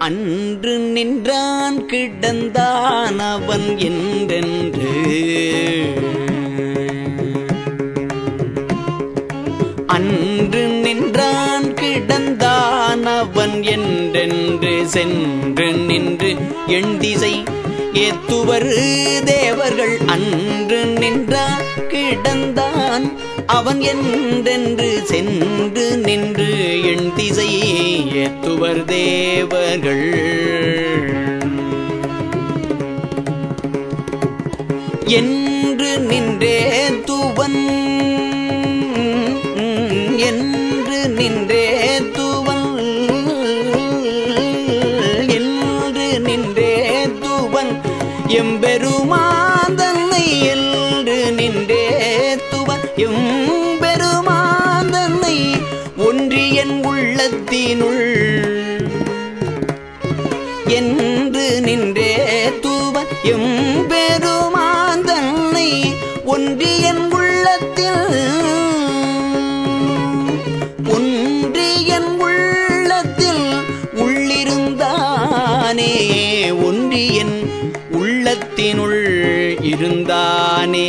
அன்று நின்றான் கிடந்தான் அவன் என்றென்று. அன்று நின்றான் கிடந்தான் அவன் என்றென்று. சென்று நின்று எண்டிசை ஏத்துவர் தேவர்கள். அன்று நின்றான் கிடந்தான் அவன் என்றென்று. சென்று தேவர் தேவர்கள். என்று நின்றே துவன் என்று நின்றே துவன் என்று நின்றே துவன். எம்பெருமாதன்னை என்று நின்றே துவன். எம்பெருமாதன்னை ஒன்றியன் உள்ளத்தினுள் நின்று நின்றே தூவ எம்பெருமாந்தன்னை ஒன்றியன் உள்ளத்தில். ஒன்றியன் உள்ளத்தில் உள்ளிருந்தானே ஒன்றியன் உள்ளத்தினுள் இருந்தானே.